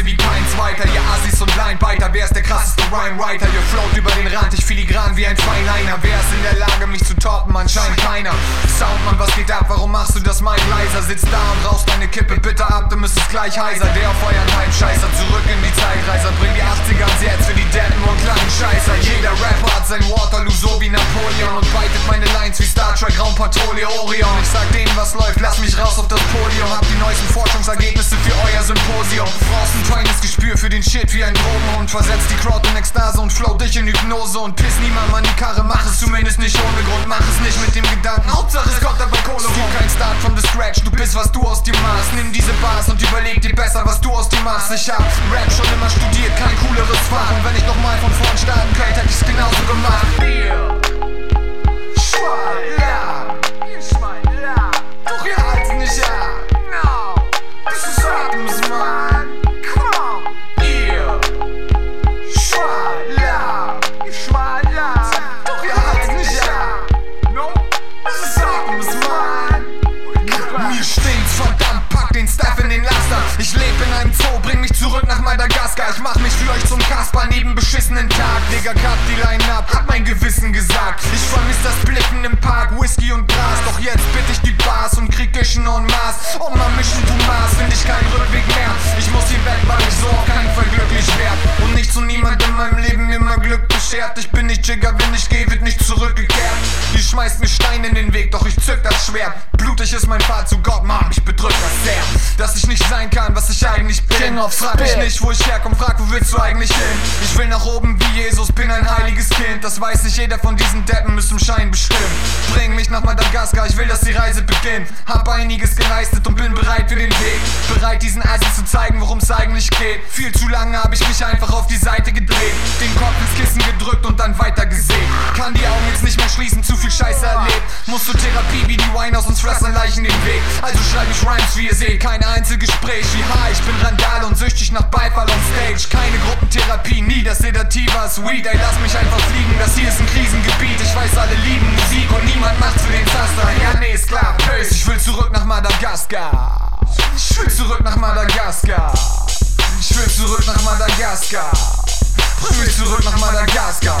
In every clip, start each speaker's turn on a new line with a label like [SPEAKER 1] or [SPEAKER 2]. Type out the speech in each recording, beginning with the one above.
[SPEAKER 1] hier wie kein zweiter. Ihr Assis und Linebiter, wer ist der krasseste Rhyme-Writer? Ihr float über den Rand, ich filigran wie ein Feinliner. Wer ist in der Lage, mich zu toppen? Anscheinend keiner. Soundmann, was geht ab? Warum machst du das Mic leiser? Sitzt da und rauchst deine Kippe bitte ab, du müsstest gleich heiser. Der auf euren Heimscheißer, zurück in die Zeitreiser. Bring die 80er ans Jetzt für die Deppen und kleinen Scheißer. Jeder Rapper hat sein Waterloo, so wie Napoleon. Und beitet meine Lines wie Star Trek, Raumpatrouille, Orion. Ich sag denen, was läuft, lass mich raus auf das Podium. Hab die neuesten Forschungsergebnisse für euer Symposium. Brauchst ein feines Gespür für den Shit wie ein Drogenhund. Versetzt die Crowd in Ekstase und flow dich in Hypnose. Und piss niemand an die Karre, mach es zumindest nicht ohne Grund. Mach es nicht mit dem Gedanken, Hauptsache es kommt dabei Kohle rum. Kein Start from the scratch, du bist was du aus dir machst. Nimm diese Bars und überleg dir besser, was du aus dir machst. Ich hab Rap schon immer studiert, kein cooleres Fach. Und wenn ich nochmal von vorn starten könnte, hätte ich's Ich mach mich für euch zum Kasper neben beschissenen Tag. Digga, cut die Line ab, hat mein Gewissen gesagt. Ich vermiss das Blicken im Park, Whisky und Gras. Doch jetzt bitte ich die Bars und krieg Dischen en masse. Und mal mischen, du Maß, find ich keinen Rückweg mehr. Ich muss hier weg, weil ich so auf keinen Fall glücklich werd. Und nicht zu niemand in meinem Leben immer Glück beschert. Ich bin nicht Jigger, wenn ich geh, wird nicht zurückgekehrt. Ihr schmeißt mir Steine in den Weg, doch ich zück das Schwert. Blutig ist mein Pfad zu Gott, Mann, mich bedrückt das sehr. Dass ich nicht sein kann, was ich eigentlich bin.
[SPEAKER 2] King of
[SPEAKER 1] frag mich nicht, wo ich herkomme, frag, wo willst du eigentlich hin? Ich will nach oben wie Jesus, bin ein heiliges Kind. Das weiß nicht jeder von diesen Deppen, im Schein bestimmt. Bring mich nach Madagaskar, ich will, dass die Reise beginnt. Hab einiges geleistet und bin bereit für den Weg. Bereit, diesen Assis zu zeigen, worum es eigentlich geht. Viel zu lange habe ich mich einfach auf die Seite gedreht. Den Kopf ins Kissen gedrückt und dann weiter gesehen. Kann die Augen jetzt nicht mehr schließen, zu viel Scheiße erlebt. Musst du Therapie wie die Winehouse und fressen Leichen den Weg. Also schreib ich Rhymes, wie ihr seht, kein Einzelgespräch. Wie high, ich bin Randal und süchtig nach Beifall on Stage. Keine Gruppentherapie, nie das Sedativas Weed. Ey, lass mich einfach fliegen, das hier ist ein Krisengebiet. Ich weiß, alle lieben Musik und niemand macht's für den Zaster. Ja, nee, ist klar, böse. Ich will zurück nach Madagaskar. Ich will zurück nach Madagaskar. Ich will zurück nach Madagaskar. Ich will zurück nach Madagaskar.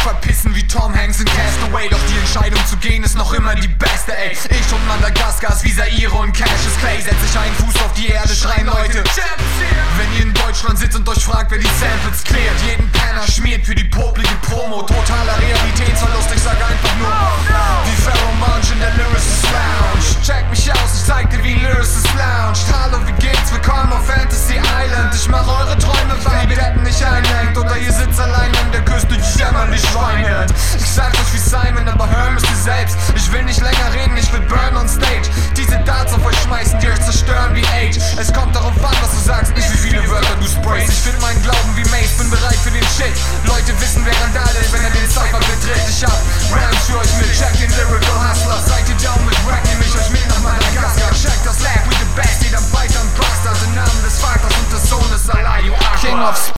[SPEAKER 1] verpissen wie Tom Hanks in Castaway. Doch die Entscheidung zu gehen ist noch immer die beste, ey. Ich und Madagaskars wie Zaire und Cassius Clay. Setz ich einen Fuß auf die Erde, schreien Leute. Wenn ihr in Deutschland sitzt und euch fragt, wer die Samples klärt, jeden Penner schmiert für die poplige Promo. Totaler Realitätsverlust, sag's euch wie Simon, aber hör müsst ihr selbst. Ich will nicht länger reden, ich will burn on stage. Diese Darts auf euch schmeißen, die euch zerstören wie Age. Es kommt darauf an, was du sagst, nicht wie viele Wörter du sprayst. Ich find meinen Glauben wie Mace, bin bereit für den Shit. Leute wissen, wer Randal ist, wenn er den Cypher betritt. Ich hab Rams für euch mit, check den Lyrical Hustler. Seid ihr down mit Rack, nehm ich euch mit nach Madagaskar. Check das Lab, we the best, jeder Biter und Buster. Den Namen des Vaters und des Sohnes, Allah, you are
[SPEAKER 2] King of